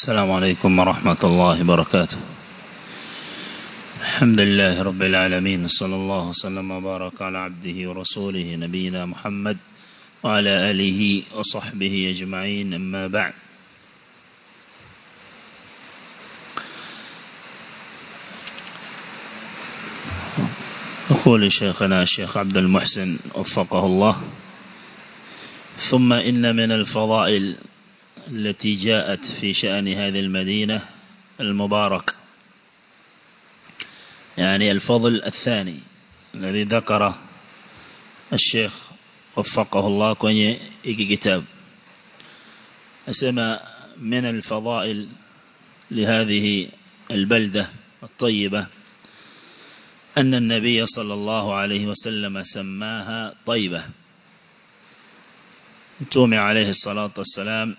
السلام عليكم ورحمة الله وبركاته. الحمد لله رب العالمين صلى الله وسلم وبارك على عبده ورسوله نبينا محمد وعلى آله وصحبه أجمعين أما بعد. يقول شيخنا الشيخ عبد المحسن وفقه الله ثم إن من الفضائل التي جاءت في شأن هذه المدينة المبارك. يعني الفضل الثاني الذي ذكره الشيخ وفقه الله kwenye hiki kitabu أسمى من الفضائل لهذه البلدة الطيبة أن النبي صلى الله عليه وسلم سماها طيبة. تومي عليه الصلاة والسلام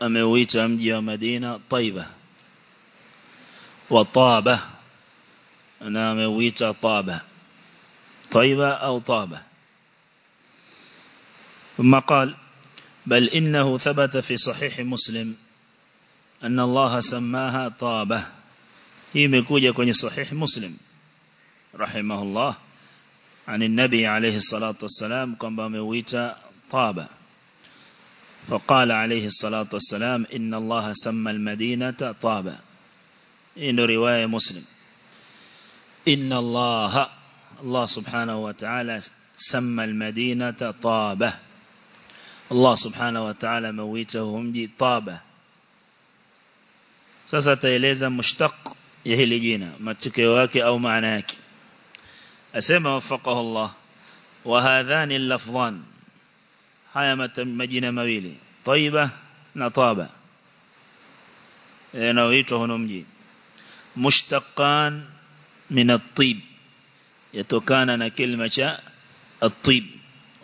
ameuita mji wa Madina Taiba wa Taba Taba Taiba au Taba ثم قال بل إنه ثبت في صحيح مسلم أن الله سماها طابة. هي مكوجة كوني صحيح مسلم. رحمه الله. عن النبي عليه الصلاة والسلام قم بمويت طابة. فقال عليه الصلاة والسلام إن الله سمى المدينة طابة إن رواية مسلم. إن الله الله سبحانه وتعالى سمى المدينة طابة. الله سبحانه وتعالى مويته مجي طابة. Sasa taeleza mushtaq ya hili jina matukio yake au maana yake. Asema wafaqahu Allah haya majina mawili Taiba na Taba yanayoitwa huno mji mushtaqan min at-tib yatokana na kilima cha at-tib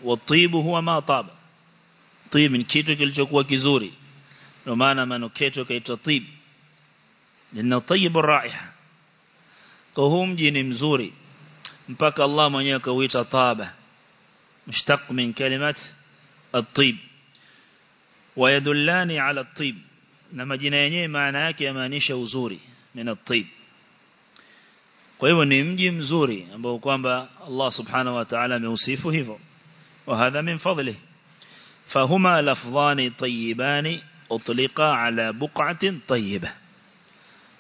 wat-tib huwa ma taba tib ni kitu kilichokuwa kizuri ndio maana manuketo kaitwa tib lina tayyib ar-raiha kwa huu mji ni mzuri mpaka Allah mwenyewe kauita Taba mushtaq min kalimat الطيب. ويدلان على الطيب. نما جنيني معناك يا مانيش وزوري من الطيب. قيوة نمجم زوري. أبوكوان با الله سبحانه وتعالى موصيفه هفو. وهذا من فضله. فهما لفظان طيبان أطلقا على بقعة طيبة.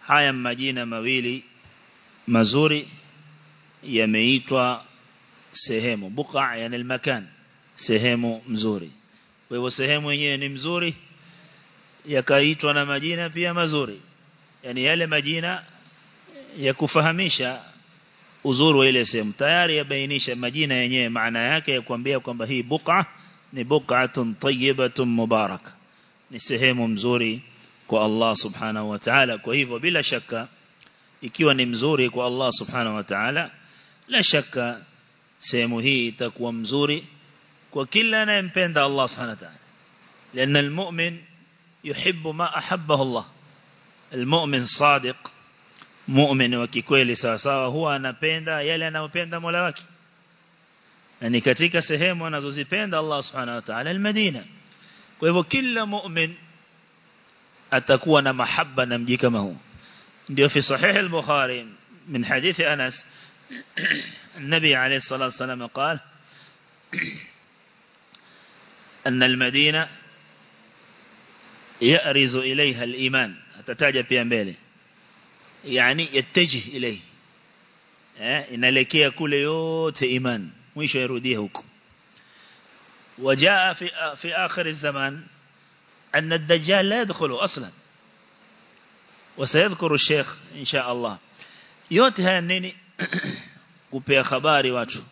هيا جينا مويلي مزوري يميتوا سهم بقع يعني المكان. Sehemu mzuri. Kwa hivyo sehemu yenyewe ni mzuri yakaitwa na majina pia mazuri. Yani yale majina ya kufahamisha uzuri wa ile sehemu. Tayari yabainisha majina yenyewe maana yake ya kuambia kwamba hii buqa ni buq'atun tayyibatun mubarak. Ni sehemu mzuri kwa Allah subhanahu wa ta'ala. Kwa hivyo bila shaka ikiwa ni mzuri kwa Allah subhanahu wa ta'ala la shaka sehemu hii itakuwa mzuri kwa kila anayempenda Allah subhanahu wa ta'ala لأن المؤمن يحب ما أحبه الله المؤمن صادق مؤمن وكيkweli sawa sawa huwa anapenda yale anayopenda Mola wake na ni katika sehemu anazozipenda Allah subhanahu wa ta'ala al-Madina kwa hivyo kila mu'min atakuwa na mahaba na mji kama huu ndio fi sahih al-Bukhari min hadith Anas النبي عليه الصلاة والسلام قال أن المدينة يأرز إليها الإيمان. أتتاجى في أمبالي يعني يتجه إليه. inalekea kule yote iman mwisho yarudie huko وجاء في في آخر الزمان أن الدجال لا يدخل أصلا. وسيذكر الشيخ إن شاء الله. nini kupea habari watu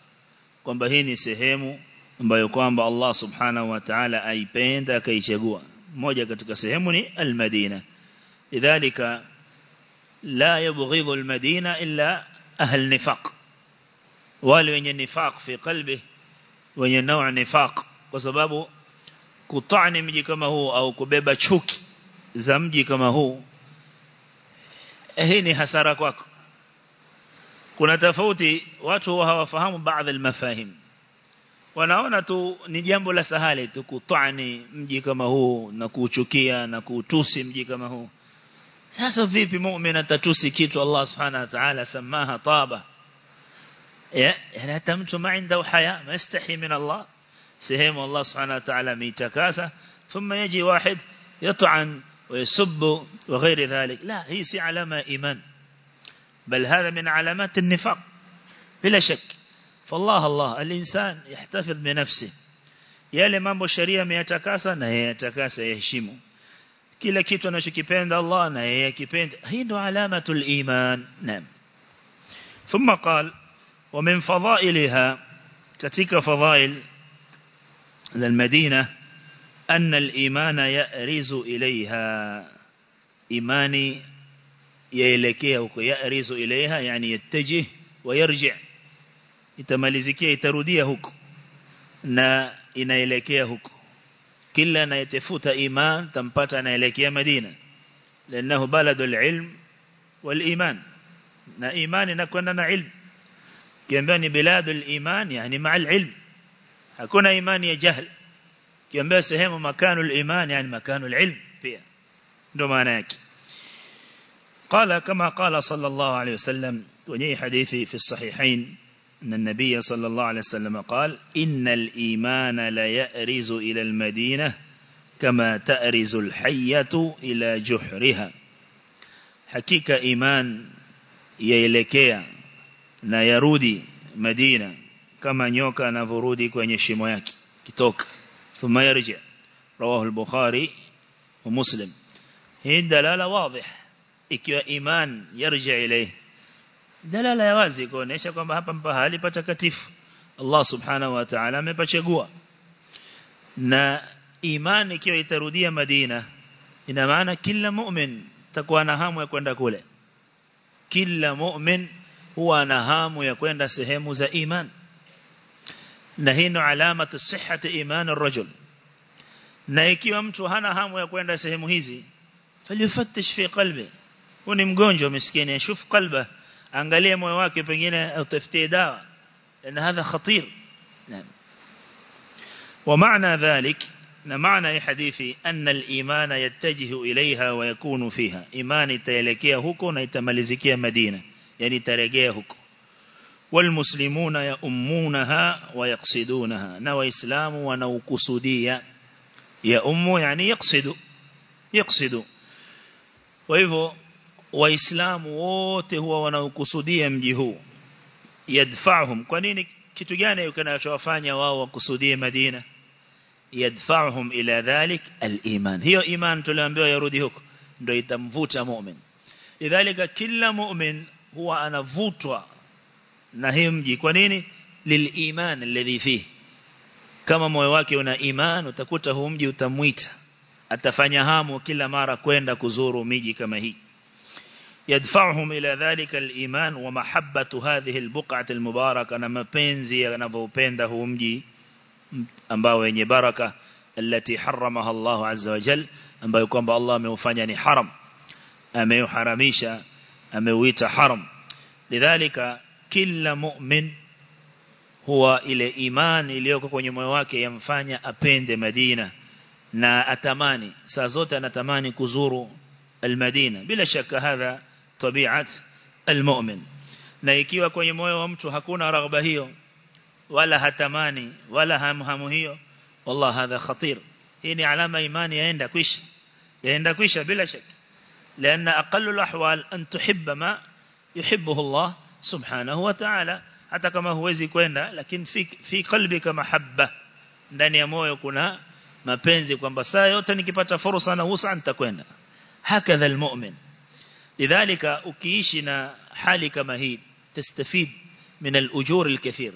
kwamba hii ni sehemu ambayo kwamba Allah subhanahu wa ta'ala aipenda akaichagua moja katika sehemu ni al-Madina lidhalika la yabghidhu al-Madina illa ahl nifaq wale wenye nifaq fi qalbi wenye nau nifaq kwa sababu kutani mji kama huu au kubeba chuki za mji kama huu hii ni hasara kwako kuna tofauti watu hawafahamu baadhi al-mafahim wanaona tu ni jambo la sahali tu kutwani mji kama huu na kuuchukia na kuutusi mji kama huu sasa vipi muumini atatusi kitu Allah subhanahu wa ta'ala samaha taba ya hata mtu ma عنده haya ma yastahi min Allah sehemu Allah subhanahu wa ta'ala mitakasa thumma yaji wahid yat'an ويسب وغير ذلك لا هي سي علامة إيمان بل هذا من علامات النفاق بلا شك فالله الله الإنسان يحتفظ بنفسه. يا يالي مامو شريه يتكاسى نهي يتكاسا يهشيمو كلا كتو نشكي بيند الله نهي يكي بيند هيدو علامة الإيمان نعم ثم قال ومن فضائلها تتك فضائل للمدينة أن الإيمان يأرز إليها إيماني يلكيه ويأريز إليها يعني يتجه ويرجع itamalizikia itarudia huko na inaelekea huko kila anayetafuta iman tampata anaelekea Madina لأنه بلد العلم والايمان na imani inakwenda na ilmu kiambia ni biladul iman yani maa ilm hakuna imani ya jahl kiambia sehemu makanu al-iman yani makanu al-ilm pia ndo maana yake قال كما قال صلى الله عليه وسلم وني حديثي في الصحيحين أن النبي صلى الله عليه وسلم قال إن الإيمان لا يأرز إلى المدينة كما تأرز الحية إلى جحرها. حقيقة إيمان يلكيا yarudi Madina kama nyoka anavurudi kwenye shimo yake kitoka ثم يرجع. رواه البخاري ومسلم. هي دلالة واضح ikiwa iman yarja ilayhi dalala ya wazi kuonesha kwamba hapa mpahali patakatifu. Allah subhanahu wa ta'ala amepachagua. Na imani ikiwa itarudia Madina ina maana kila mu'min takuwa na hamu ya kwenda kule. Kila mu'min huwa na hamu ya kwenda sehemu za iman. Na hii ndo alama sihhati iman ar-rajul na ikiwa mtu hana hamu ya kwenda sehemu hizi falifattish fi qalbi. Huni mgonjwa miskini ashuf qalba angalia moyo wake pengine utafutie dawa. Na hadha khatir. ومعنى ذلك معنى حديثي أن الإيمان يتجه إليها ويكون فيها إيمان تيلكيه هكو نيتملزكيه مدينة يعني ترجيه هكو والمسلمون يأمونها ويقصدونها نوى إسلام ونوكسودية يأم يعني يقصد يقصد وإذا waislamu wote huwa wanaokusudia mji huu. Yadfa'uhum. Kwa nini? Kitu gani kinachowafanya wao wakusudie Madina? Yadfa'uhum ila dhalik al-iman. Hiyo iman tuliambiwa yarudi huko. Ndio itamvuta mu'min. Lidhalika kila mu'min huwa anavutwa na hii mji. Kwa nini? Liliman alladhi fihi kama moyo wake una iman utakuta huu mji utamwita. Atafanya hamu kila mara kwenda kuzuru miji kama hii يدفعهم إلى ذلك الإيمان ومحبة هذه البقعة المباركة. أنا ما بينزي أنا بوبينده أمجي أم باوين بركة التي حرمها الله عز وجل أم بيكون بالله موفنيني يعني حرم أم يحرميشا أم ويت حرم. لذلك كل مؤمن هو إلى إيمان إلي يكون يمواك ينفاني أبيند مدينة. na atamani saa zote anatamani kuzuru al-Madina bila shaka hadha tabiat almu'min na ikiwa kwenye moyo wa mtu hakuna raghba hiyo wala hatamani wala hamu hamu hiyo wallah hadha khatir hii ni alama imani yaenda kwisha yaenda kwisha bila shaka لأن أقل الأحوال أن تحب ما يحبه الله سبحانه وتعالى hata kama huwezi kwenda lakini fi, fi qalbika mahabba ndani ya moyo kuna mapenzi kwamba saa yote nikipata fursa na usa nitakwenda hakadha almu'min لذلك أكيشنا حالك مهيد تستفيد من الأجور الكثير.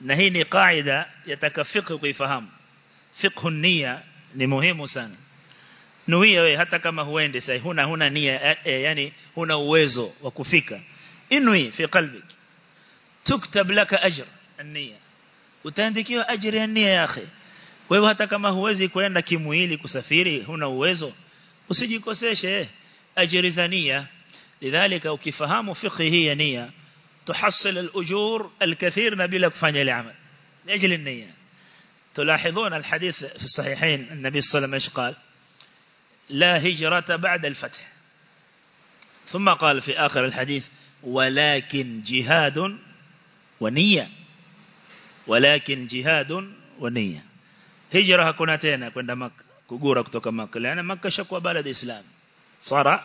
نهيني قاعدة يتكفق فهم. فقه النية نمهم سان نوية حتى كما هو اندسي هنا هنا نية يعني هنا ويزو وكفيك انوي في قلبك تكتب لك أجر النية وتندكيو أجر النية يا أخي ويو حتى كما wewe hata kama huwezi kwenda kimwili kusafiri huna uwezo. Usijikoseshe. إيه أجرز نية لذلك وكفهام فقه هي نية. تحصل الأجور الكثير نبيلك فاني العمل لأجل النية. تلاحظون الحديث في الصحيحين النبي صلى الله عليه وسلم قال؟ لا هجرة بعد الفتح. ثم قال في آخر الحديث ولكن جهاد ونية. ولكن جهاد ونية. هجرة كنا تينا كنا مك كجورة كتوك مك لأن مكة شكوى بلد إسلام. صار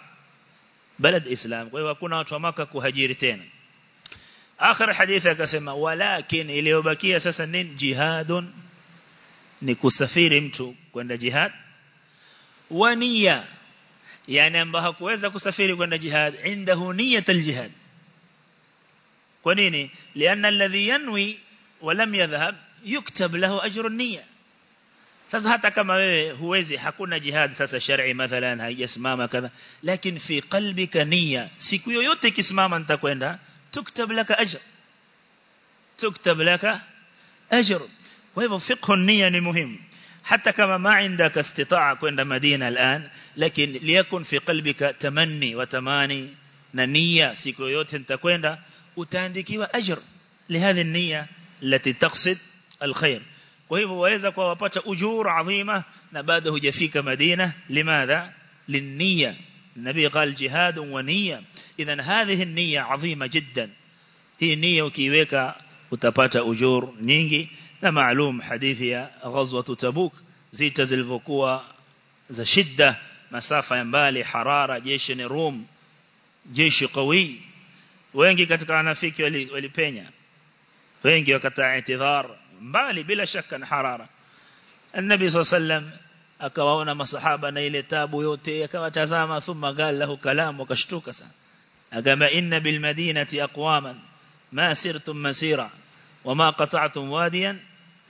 بلد إسلام. ويكون أتومك كهجرتين آخر حديثة كسمة ولكن اليو بكي أساسا جهاد نكو سفير امتو. كوند جهاد؟ ونية. يعني أنبها كويزا كو سفير كوند جهاد. عنده نية الجهاد. كونيني لأن الذي ينوي ولم يذهب يكتب له أجر النية. Sasa hata kama wewe huwezi hakuna jihad sasa shar'i mathalan haijasimama kadha lakini fi qalbika nia siku yoyote ikisimama nitakwenda tuktab laka ajr tuktab laka ajr kwa hivyo fiqh nia ni muhimu hata kama ma indaka istitaa kwenda Madina الان lakini liyakun fi qalbika tamanni wa tamani na nia siku yoyote nitakwenda utaandikiwa ajr لهذه النيه التي تقصد الخير وهي waweza kwa wapata ujur adhima na bado hujafika Madina limadha للنيه النبي قال جهاد ونيه اذا هذه النيه عظيمه جدا هي نيه ukiweka utapata ujur nyingi na maalum hadithi ya ghazwat tabuk zita zilivyokuwa za shida masafa ya mbali harara jeshi ni rum jeshi qawi wengi katika wanafiki walipenya wengi wakataa itidhar mbali bila shaka na harara النبي صلى الله عليه وسلم akawaona masahaba na ile tabu yote akawatazama thumma qala lahu kalam wakashtuka sana akama inna bil madinati aqwaman ma sirtum masira wama qata'tum wadiyan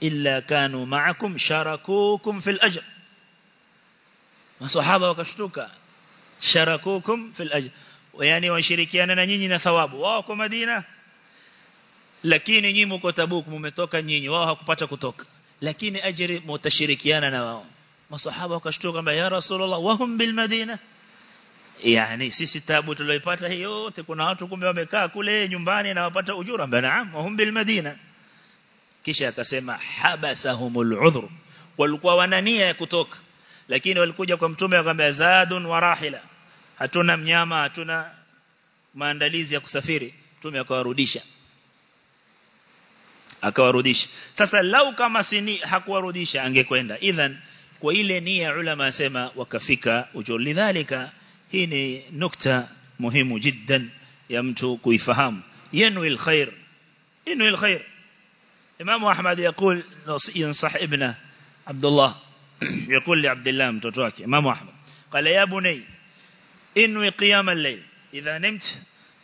illa kanu ma'akum sharakukum fil ajr masahaba wakashtuka sharakukum fil ajr yani washirikiana na nyinyi na thawabu wao kwa Madina lakini nyinyi mko Tabuk mmetoka nyinyi. Wao hakupata kutoka. Lakini ajiri mtashirikiana na wao. Masahaba wakashtuka kwamba ya rasulullah wahum bil madina. Yani sisi tabu tulioipata hiyo yote kuna watu kumbe wamekaa kule nyumbani na wapata ujura. Naam wahum bil madina. Kisha akasema habasahumul udhur walikuwa wana nia ya kutoka. Lakini walikuja kwa mtume akamwambia zadun wa rahila. Hatuna mnyama hatuna maandalizi ya kusafiri. Mtume akawarudisha akawarudisha sasa lau kama sini hakuwarudisha angekwenda idhan kwa ile nia ulama asema wakafika ujur lidhalika hii ni nukta muhimu jiddan ya mtu kuifahamu yanwi alkhair yanwi alkhair imam ahmad ينصح ابنه عبد الله يقول لعبد الله mtoto wake imam ahmad قال يا بني انوي قيام الليل اذا نمت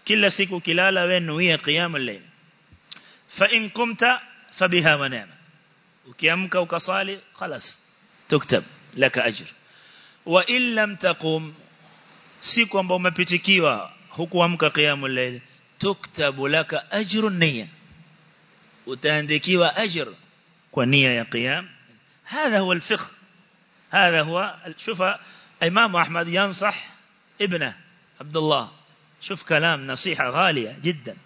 kila siku kilala wewe nuia qiyam al-layl فإن قمت فبها منام وكيامك وكصالي خلاص تكتب لك أجر. وإن لم تقوم سيكو أمبا ومبتكيوا حكوامك قيام الليل تكتب لك أجر النية. وتاندكيوا أجر ونية قيام. هذا هو الفقه. هذا هو شوف إمام أحمد ينصح ابنه عبد الله. شوف كلام نصيحة غالية جدا.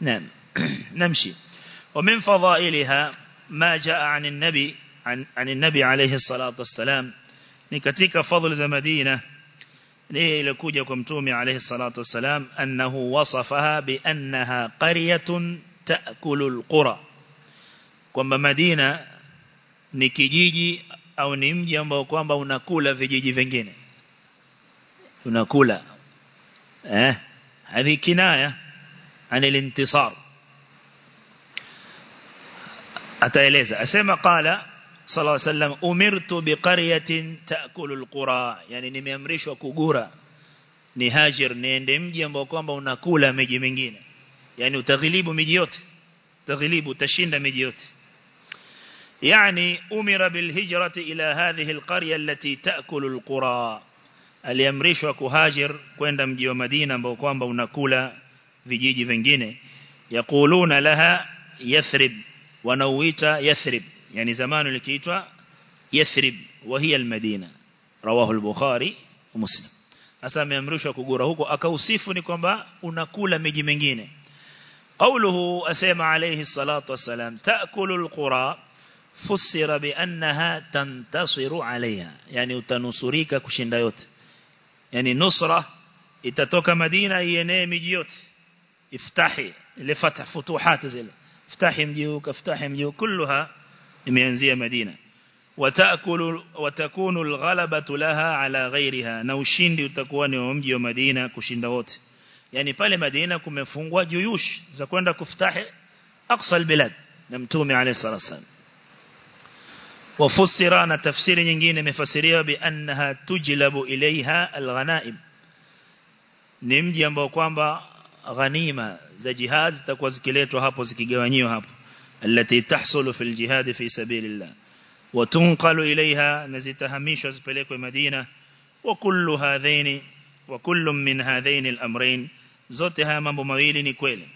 نعم. نمشي. ومن فضائلها ما جاء عن النبي عن, عن النبي عليه الصلاة والسلام. نكتك فضل ذا مدينة لكوجة كمتومي عليه الصلاة والسلام أنه وصفها بأنها قرية تأكل القرى kwamba Madina ni kijiji au ni mji ambao kwamba unakula vijiji vingine. Unakula. هذه كناية عن الانتصار أتأليس أسمى قال صلى الله عليه وسلم أمرت بقرية تأكل القرى. يعني نميمرش وكغورة نهاجر نيندم بو ناكولا ميجي منجين يعني تغليب ميجيوت تغليب تشند ميجيوت يعني أمر بالهجرة إلى هذه القرية التي تأكل القرى. أليمرش وكهاجر كويندم جيو مدينة مبوكم ونكولا في جيجي منجين يقولون لها يثرب. wanauita Yathrib. Yani zamani likiitwa يثرب وهي المدينة رواه البخاري ومسلم hasa ameamrishwa kugura huko akausifu ni kwamba unakula قوله أسامة عليه الصلاة والسلام تأكل القرى فسر بأنها تنتصر عليها يعني تنصريك كشند يوت يعني نصرة إتتوك مدينة ينامي جيوت افتحي لفتح فتوحات زيلي افتح يمديوك افتح يمديوك كلها يمينزي مدينة. وتأكل وتكون الغلبة لها على غيرها. نوشيند يوم يمدي مدينة كشيند ووت يعني pale مدينة كمفهم وجيوش إذا كنت كفتح أقصى البلاد نمتومي عليه الصلاة والسلام وفسران تفسير نجين مفسرية بأنها تجلب إليها الغنائم نمدي أمبو كوانبا ghanima za jihad zitakuwa zikiletwa hapo zikigawanyiwa hapo التي تحصل في الجهاد في سبيل الله وتنقل إليها نزتهميش وزبليك مدينة وكل هذين وكل من هذين الأمرين زوتها mambo mawili ni kweli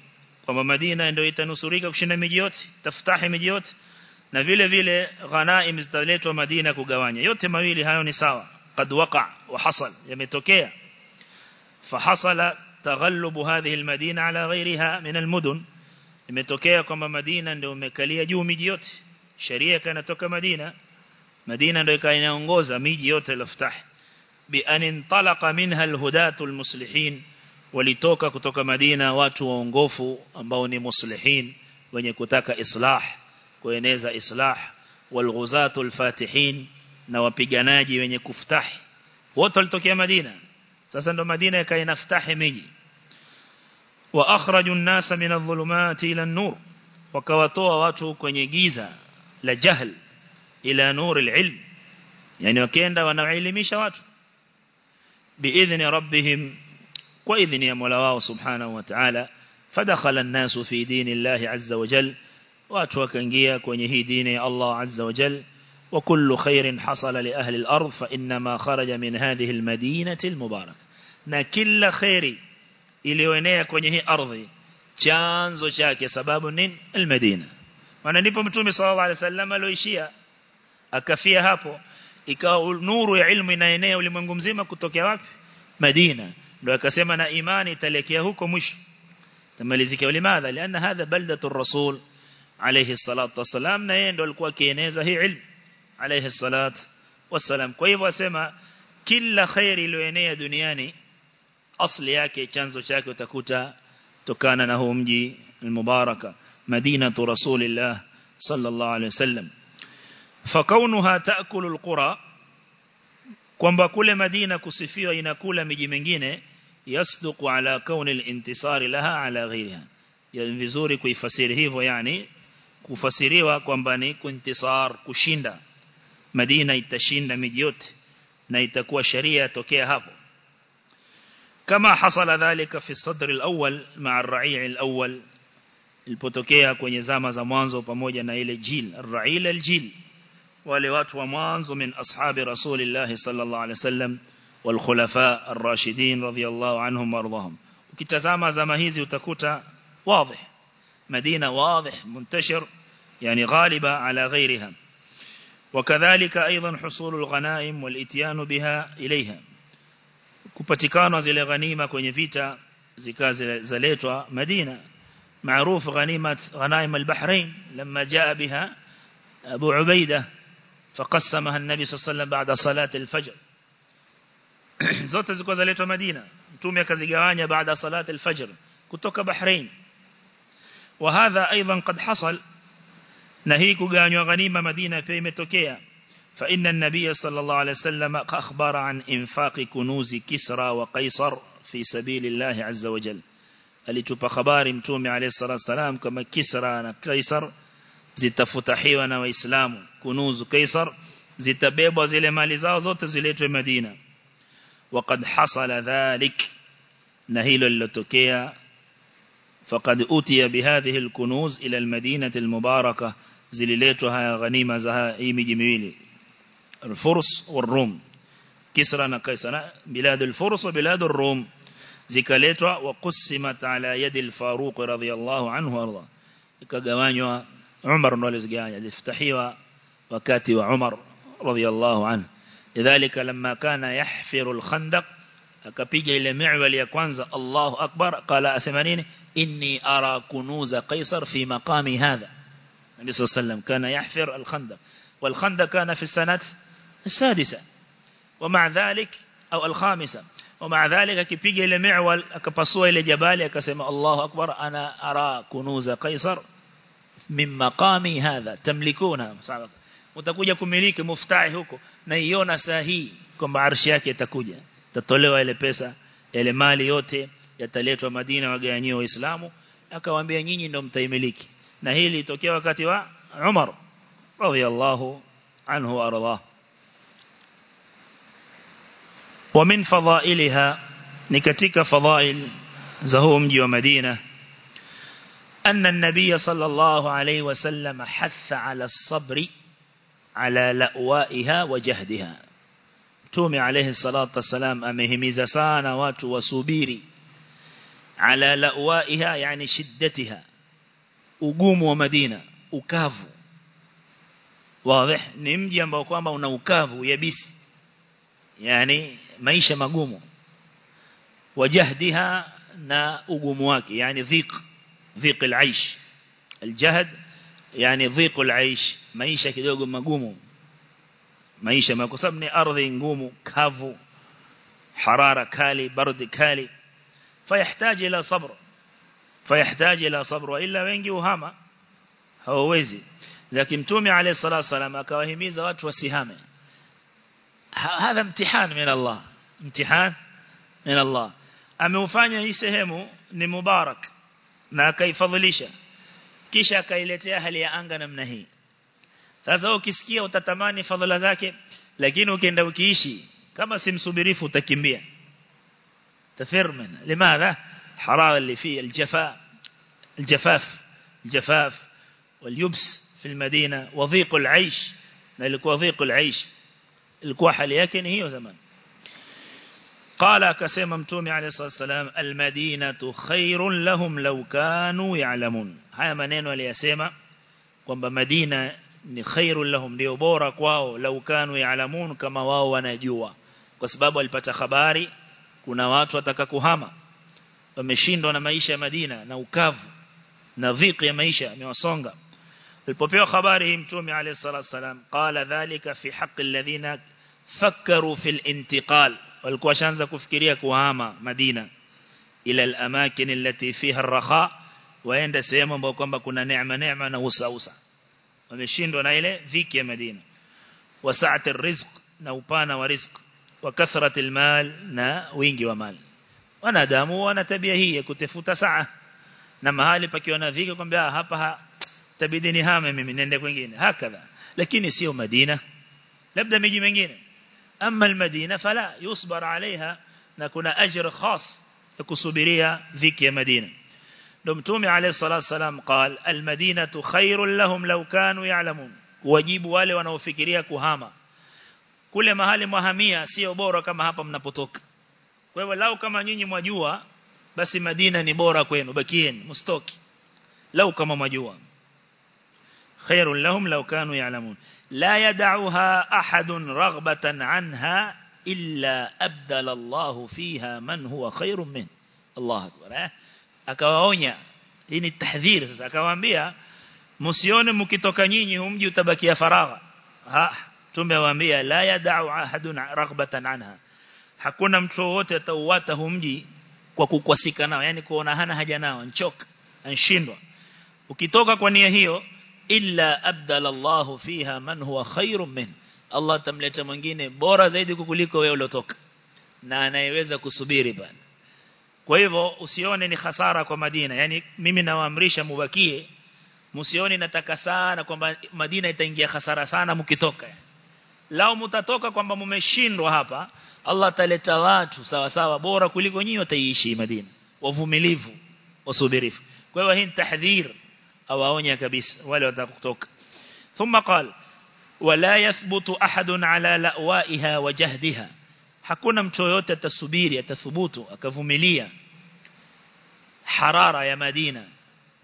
kwamba Madina ndio itanusurika kushinda miji yote tafutahi miji yote na vile vile ghanaim zitaletwa Madina kugawanya yote mawili hayo ni sawa qad waqa wa hasal yametokea فحصل تغلب هذه المدينة على غيرها من المدن imetokea kwamba Madina ndio umekalia juu miji yote sheria kanatoka Madina Madina ndio ikainaongoza miji yote ilaftah bi an intalaqa minha alhudatu almuslihin walitoka kutoka Madina watu waongofu ambao ni muslihin wenye kutaka islah kueneza islah walghuzatu alfatihin na wapiganaji wenye kuftahi wote walitokea Madina sasa ndo Madina ikainaftahi miji wa akhraju an-nasa min adh-dhulumati ila an-nur wakawatoa watu kwenye giza la jahl ila nur al-ilm yani wakaenda wanaelimisha watu biidhni rabbihim kwa idhni ya Mola wao subhanahu wa ta'ala fadakhala an-nasu fi dinillahi azza wa jal watu wakaingia kwenye hii dini ya Allah azza wa jal وكل خير حصل لأهل الأرض فإنما خرج من هذه المدينة المباركة na kila khairi iliyoenea kwenye hii ardhi chanzo chake sababu nini almadina maana ndipo mtume sallallahu alaihi wasallam aloishia akafia hapo ikawa nuru ya ilmu inaenea ulimwengu mzima kutokea wapi Madina ndio akasema na imani italekea huko mwisho tamalizika limadha lianna hadha baldatu rasul alayhi salatu wasalam na yeye ndo alikuwa akieneza hii ilmu alayhi salatu wasalam kwa hivyo asema kila khairi iliyoenea duniani asli yake chanzo chake utakuta tokana na huu mji mubaraka madinatu rasulillah sallallahu alayhi wasallam fakaunuha taakulu alqura kwamba kule Madina kusifiwa inakula miji mingine yasduqu ala kauni al-intisari laha ala ghayriha ya vizuri kuifasiri hivyo yani kufasiriwa kwamba ni kuintisar kushinda Madina itashinda miji yote na itakuwa sharia tokea hapo kama hasala dhalika fi sadr al-awwal ma'a ar-ra'i' al-awwal ilipotokea kwenye zama za mwanzo pamoja na ile jil ar-ra'i' al-jil wale watu wa mwanzo min ashabi rasulillah sallallahu alaihi wasallam wal khulafa ar-rashidin radiyallahu anhum warḍahum ukitazama zama hizi utakuta wazi Madina wazi muntashir yani ghaliba ala ghayriha وكذلك أيضا حصول الغنائم والإتيان بها إليها. kupatikana zile ghanima kwenye vita zikazaletwa Madina معروف غنيمة غنائم البحرين لما جاء بها أبو عبيدة فقسمها النبي صلى الله عليه وسلم بعد صلاة الفجر. zote zilikuwa zaletwa Madina mtume akazigawanya baada salat al-fajr kutoka Bahrain وهذا أيضا قد حصل نهيك غانيو غنيمة مدينة في متوكيا فإن النبي صلى الله عليه وسلم أخبر عن إنفاق كنوز كسرى وقيصر في سبيل الله عز وجل اللي تبقى خبار متومي عليه الصلاة والسلام كما كسرى وقيصر زيت فتحيونا وإسلام كنوز كيصر زيت بيب وزيل ماليزا وزوت زيلت مدينة وقد حصل ذلك نهيل اللتوكيا فقد أوتي بهذه الكنوز إلى المدينة المباركة زليلتها غنيمة زها إيمي جميلي الفرس والروم كسرى قيسر بلاد الفرس وبلاد الروم زكالتها وقسمت على يد الفاروق رضي الله عنه وارضاه كقوانيوا عمر نولزقانيا لفتحيوا وكاتي وعمر رضي الله عنه لذلك لما كان يحفر الخندق akapiga ile mi'wal ya kwanza Allahu akbar qala asema nini? Inni ara kunuza qaisar fi maqami hadha. ا صلى الله عليه وسلم كان يحفر الخندق والخندق كان في السنة السادسة ومع ذلك أو الخامسة ومع ذلك ك ب ي ج لمعول كبصوا إلى جبال كسم الله أكبر أنا أرى كنوز قيصر من مقامي هذا تملكونها. صعب متكوجا كملك مفتاحك نيونا سهي كم عرشك يتكوجا تطلوا إلى بسا إلى ماليوتة يتلئت ومدينة وجانيو إسلامه أكوان بيني نوم تيملكي hili litokea wakati wa Umar radiyallahu anhu warḍah ومن فضائلها نكتك فضائل za huo mji wa مدينة أن النبي صلى الله عليه وسلم حث على الصبر على لأوائها وجهدها. Mtume عليه الصلاة والسلام amehimiza sana watu wasubiri على لأوائها يعني شدتها. Ugumu wa Madina ukavu wazi ni mji ambao kwamba una ukavu yabisi yani maisha magumu wajahdiha na ugumu wake yani dhiq dhiq alaish aljahd yani dhiq alaish maisha kidogo magumu maisha kwa sababu ni ardhi ngumu kavu harara kali baridi kali fayahitaji ila sabr فيحتاج إلى صبر وإلا وينجي وهما هو لكن تومي عليه الصلاة والسلام كواهمي زوات سيهامي هذا امتحان من الله. امتحان من الله. أمي وفاني يسهمه نمبارك. نا كي فضليشة. كيشا كي لتيا هليا أنغن منهي فذاو كسكية وتتماني فضل ذاك. لكن وكين دو كيشي. كما سمسو بريف وتكمبيا تفر لماذا؟ حرارة اللي فيه الجفاء الجفاف الجفاف واليبس في المدينة وضيق العيش. لكوا ضيق العيش. الكوا حاليكن هي زمان قال كسيما متومي عليه الصلاة والسلام المدينة خير لهم لو كانوا يعلمون. هيا kwamba Madina ni khairul lahum ndio bora kwao lau kanu yaalamun kama wao wanajua kwa sababu walipata habari kuna wameshindwa na maisha ya Madina na ukavu na dhiki ya maisha imewasonga alipopewa habari hii mtume alayhi salatu wasalam qala dhalika fi haqqi alladhina fakkaru fil intiqal walikuwa shanza kufikiria kuhama Madina ila al-amakin allati fiha ar-rakha waenda sehemu ambapo kwamba kuna neema neema na usa usa wameshindwa na ile dhiki ya Madina wasa'ati rizq na upana wa rizq wa kathrati mal na wingi wa mali wanadamu wana tabia hii ya kutafuta saa na mahali pakiwa na dhiki kwamba hapa ha, tabidi ni hame mimi nende kwingine hakadha lakini sio Madina labda miji mingine ama al-Madina fala yusbar alaiha na kuna ajr khas ya kusubiria dhiki ya Madina ndio mtume alayhi salatu wasalam قال المدينة خير لهم لو كانوا يعلمون wajibu wale wanaofikiria kuhama kule mahali mwahamia sio bora kama hapa mnapotoka kwa hivyo lau kama nyinyi mwajua basi Madina ni bora kwenu bakieni mstoki lau kama mwajua خير لهم لو كانوا يعلمون لا يدعها أحد رغبة عنها إلا أبدل الله فيها من هو خير منه الله أكبر akawaonya hii ni tahdhir sasa akawaambia msione mkitoka nyinyi humji utabakia faragha ha tumewaambia la yad'u ahadun raghbatan anha hakuna mtu wote atauata humji kwa kukwasika nao yani kuona hana haja nao nchoka anshindwa. Ukitoka kwa nia hiyo illa abdalallahu fiha man huwa khairum min. Allah tamleta mwingine bora zaidi kukuliko wewe uliotoka na anayeweza kusubiri bana kwa hivyo usione ni hasara kwa Madina. Yani mimi nawaamrisha mubakie. Msioni nataka sana kwamba Madina itaingia hasara sana mkitoka. Lao mtatoka kwamba mumeshindwa hapa Allah ataleta watu sawa sawa bora kuliko nyinyi wataishi Madina wavumilivu wasubirifu kwa hivyo hii tahdhir awaonya kabisa wale watakutoka thumma qala wala yathbutu ahadun ala la'waiha wa jahdiha hakuna mtu yote atasubiri atathubutu akavumilia harara ya Madina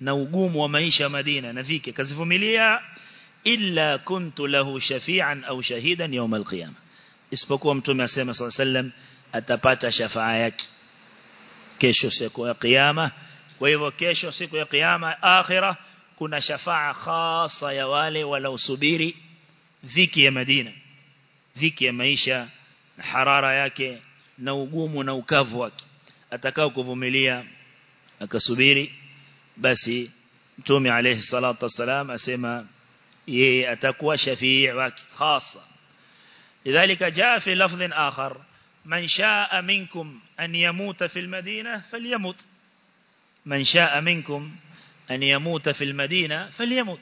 na ugumu wa maisha ya Madina na dhiki kazivumilia illa kuntu lahu shafi'an au shahidan yawm al-qiyamah isipokuwa mtume asema sallam atapata shafaa yake kesho siku ya kiyama kwa hivyo kesho siku ya kiyama akhira kuna shafaa khasa ya wale walaosubiri dhiki ya Madina dhiki ya maisha na harara yake na ugumu na ukavu wake atakao kuvumilia akasubiri basi mtume alayhi salatu wasalam asema yeye atakuwa shafii wake khasa لذلك جاء في لفظ آخر من شاء منكم أن يموت في المدينة فليموت من شاء منكم أن يموت في المدينة فليموت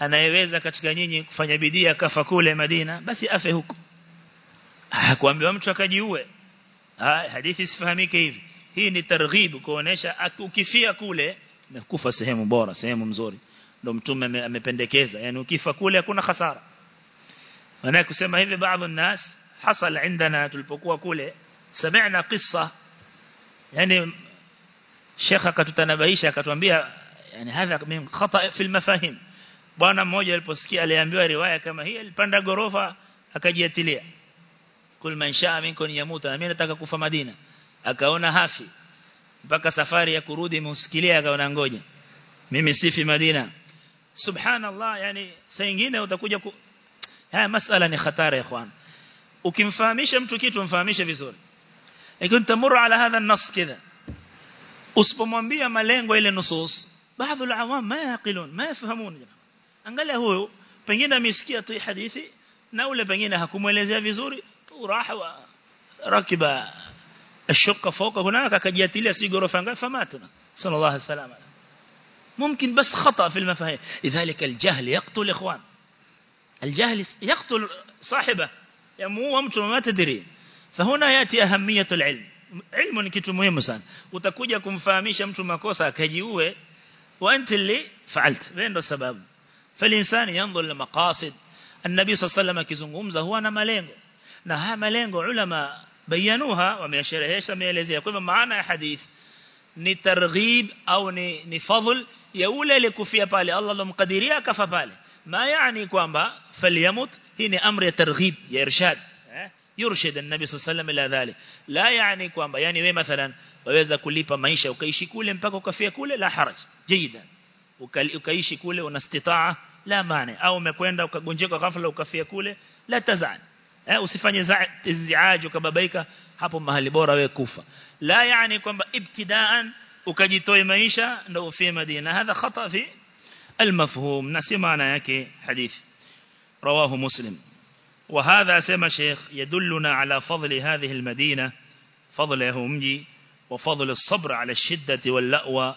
anayeweza katika nyinyi kufanya bidii akafa kule Madina basi afe huko hakuambiwa mtu akajiue hadithi sifahamike hivi hii ni targhib kuonesha ukifia kule na kufa sehemu bora sehemu mzuri ndio mtume amependekeza yani ukifa kule hakuna hasara أنا كسمى هذي بعض الناس حصل عندنا تلبقوا كله سمعنا قصة. يعني شيخ كتتنبيش كتنبيها يعني هذا من خطأ في المفاهيم. بانا موجة البسكي اللي ينبيها رواية كما هي الباندا غروفة أكجيت كل من شاء منكم يموت. أمين مين أتاكك في مدينة. أكون هافي. بكا سفاري يا كرودي مسكيلي أكون أنجوني مين في مدينة. سبحان الله يعني سينجينة وتكوجك haya masala ni hatari ikhwan ukimfahamisha mtu kitu mfahamishe vizuri lakini tamuru ala hadha an-nas kidha usipomwambia malengo ile nusus baadhi ulawam ma yaqilun ma yafahamun angalia huyo pengine amesikia tu hadithi na ule pengine hakumuelezea vizuri tu raha wa rakiba الشقة فوق هناك كجياتيليا سي غرفة فماتنا صلى الله عليه وسلم ممكن بس خطأ في المفاهيم لذلك الجهل يقتل إخوان الجهل يقتل صاحبه يمو ومت ما تدري فهنا يأتي أهمية العلم علم ni kitu muhimu sana utakuja kumfahamisha mtu makosa akajiue wa anta li fa'alt ndio sababu فالإنسان ينظر لمقاصد النبي صلى الله عليه وسلم akizungumza huwa na malengo na haya malengo ulama bayanuha wameyasherehesha wameelezea kwa maana ya hadith ni targhib au ni ni fadhl ya ule alikufia pale Allah alomkadiria akafa pale ما يعني kwamba فليمت هنا أمر ترغيب ya إرشاد يرشد النبي صلى الله عليه وسلم إلى ذلك لا يعني kwamba يعني wewe مثلا وإذا كليبا مايشة وكيشي كولي مباك وكفية كولي لا حرج جيدا وكيشي كولي ونستطاع لا معنى أو مكويندا وكجنجيك وغفلة وكفية كولي لا تزعل وصفاني الزعاج وكبابيك حبو مهالي بورا ويكوفا لا يعني كوامبا ابتداء وكجيتوي مايشة نوفي مدينة هذا خطأ في المفهوم نسمعنا يك حديث رواه مسلم. وهذا سيما شيخ يدلنا على فضل هذه المدينة فضل أمي وفضل الصبر على الشدة واللأوى.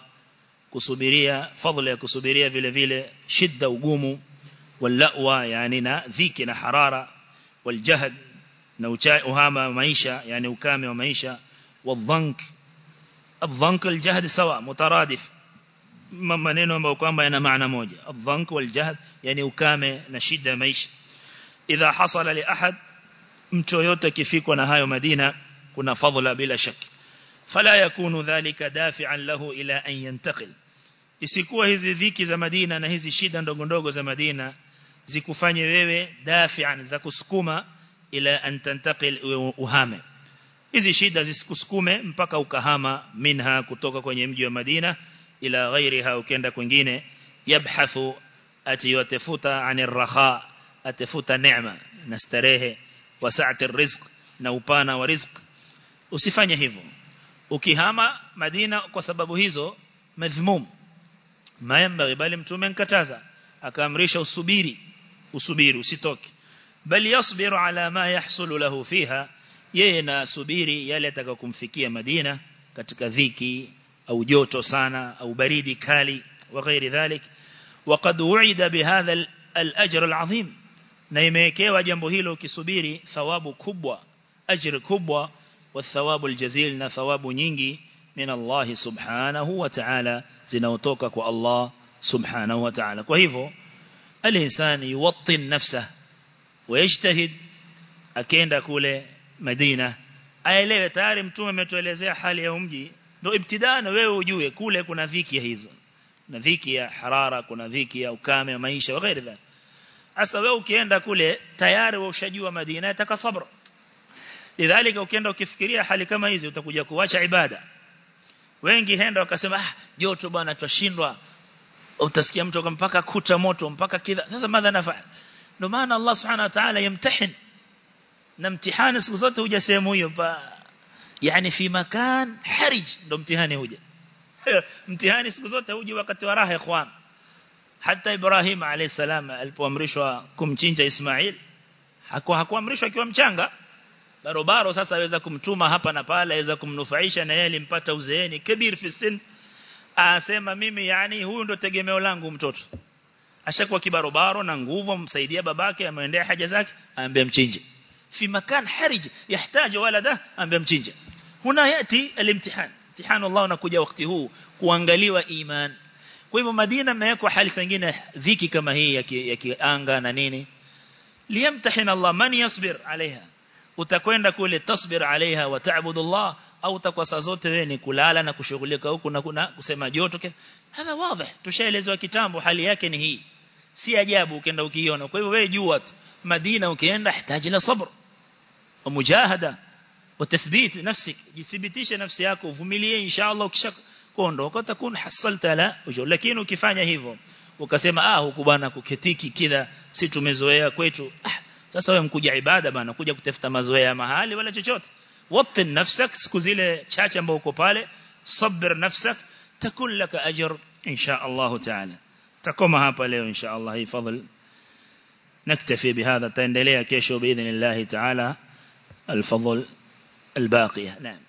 كسبرية فضل كسبريه فيل فيل شدة وقوم واللأوى يعني ذيك حرارة. والجهد نوشاء أهامة ومعيشة يعني وكامة ومعيشة. والضنك الضنك الجهد سواء مترادف. maneno ambayo kwamba yana maana moja. Adhank wal jahd yani ukame na shida ya maisha. Idha hasala li ahad mtu yote kifikwa na hayo madina kuna fadhila bila shaki fala yakunu dhalika dafi'an lahu ila an yantaqil isikuwa hizi dhiki za Madina na hizi shida ndogo ndogo za Madina zikufanye wewe dafi'an za kusukuma ila an tantaqil uhame. Hizi shida zisikusukume mpaka ukahama minha kutoka kwenye mji wa Madina ila ghairiha ukienda kwingine yabhathu ati yatafuta anir raha atafuta neema na starehe wa sa'ati rizq na upana wa rizq. Usifanye hivyo. Ukihama Madina kwa sababu hizo madhmum. Mayambari bali mtume nkataza akaamrisha usubiri usubiri usitoke. Bali yasbiru ala ma yahsulu lahu fiha yeye na subiri yale atakayokumfikia Madina katika dhiki au joto sana au baridi kali وغير ذلك. وقد وعد بهذا الأجر العظيم. na amewekewa jambo hilo kusubiri ثواب kubwa أجر kubwa والثواب الجزيل na ثواب nyingi من الله سبحانه وتعالى. zinazotoka kwa الله سبحانه وتعالى. hivyo الإنسان يوطن نفسه ويجتهد. أكيندا كولي مدينة. أي ليه تومي تولي زي حالي يومجي. Ndio ibtidaa na wewe ujue kule kuna dhiki ya hizo. Na dhiki ya harara kuna dhiki ya ukame wa maisha na ghairi dhalik asa wewe ukienda kule tayari wewe ushajua Madina yataka sabra lidhalika ukienda ukifikiria hali kama hizi utakuja kuacha ibada. Wengi henda wakasema ah joto bwana tutashindwa utasikia mtu mpaka kuta moto mpaka kidha. Sasa madha nafaa? Ndio maana Allah subhanahu wa ta'ala yamtahin. Na mtihani siku zote huja sehemu hiyo yani fi makan harij ndo mtihani huja mtihani siku zote huja wakati wa raha ikhwan. Hata Ibrahim alayhi salam alipoamrishwa kumchinja Ismail hakuwa hakuamrishwa akiwa mchanga. Barobaro sasa aweza kumtuma hapa na pale aweza kumnufaisha na yeye alimpata uzeeni. Kabir fi sin asema mimi yani huyu ndo tegemeo langu mtoto. Ashakuwa kibarobaro na nguvu msaidia babake ameendea haja zake aambia mchinje في مكان حرج يحتاج ولده أن بمجنجة هنا يأتي الامتحان. امتحان الله نكوجة وقته كوانغالي وإيمان كوهو مدينة ما يكو حال سنجين ذيكي كما هي يكي أنغا نانيني ليمتحن الله من يصبر عليها. وتكوين كل تصبر عليها وتعبد الله أو takwa saa zote wewe ni kulala na kushughulika huko na kuna kusema joto ke hapa wazi tushaelezewa kitambo hali yake ni hii si hitaji la sabr wa mujahada wa tathbit nafsik jithibitishe nafsi yako uvumilie inshallah ukisha kuondoka utakun hasalta la ujur lakini ukifanya hivyo ukasema ah huku bwana kuketiki kila si tumezoea kwetu ah sasa wewe mkuja ibada bana kuja kutafuta mazoea mahali wala chochote wote nafsak siku zile chache ambao uko pale sabir nafsak takun laka ajr insha Allah taala takoma hapa leo insha Allah hii fadhil نكتفي بهذا تندليا كيشو بإذن الله تعالى الفضل الباقية. نعم.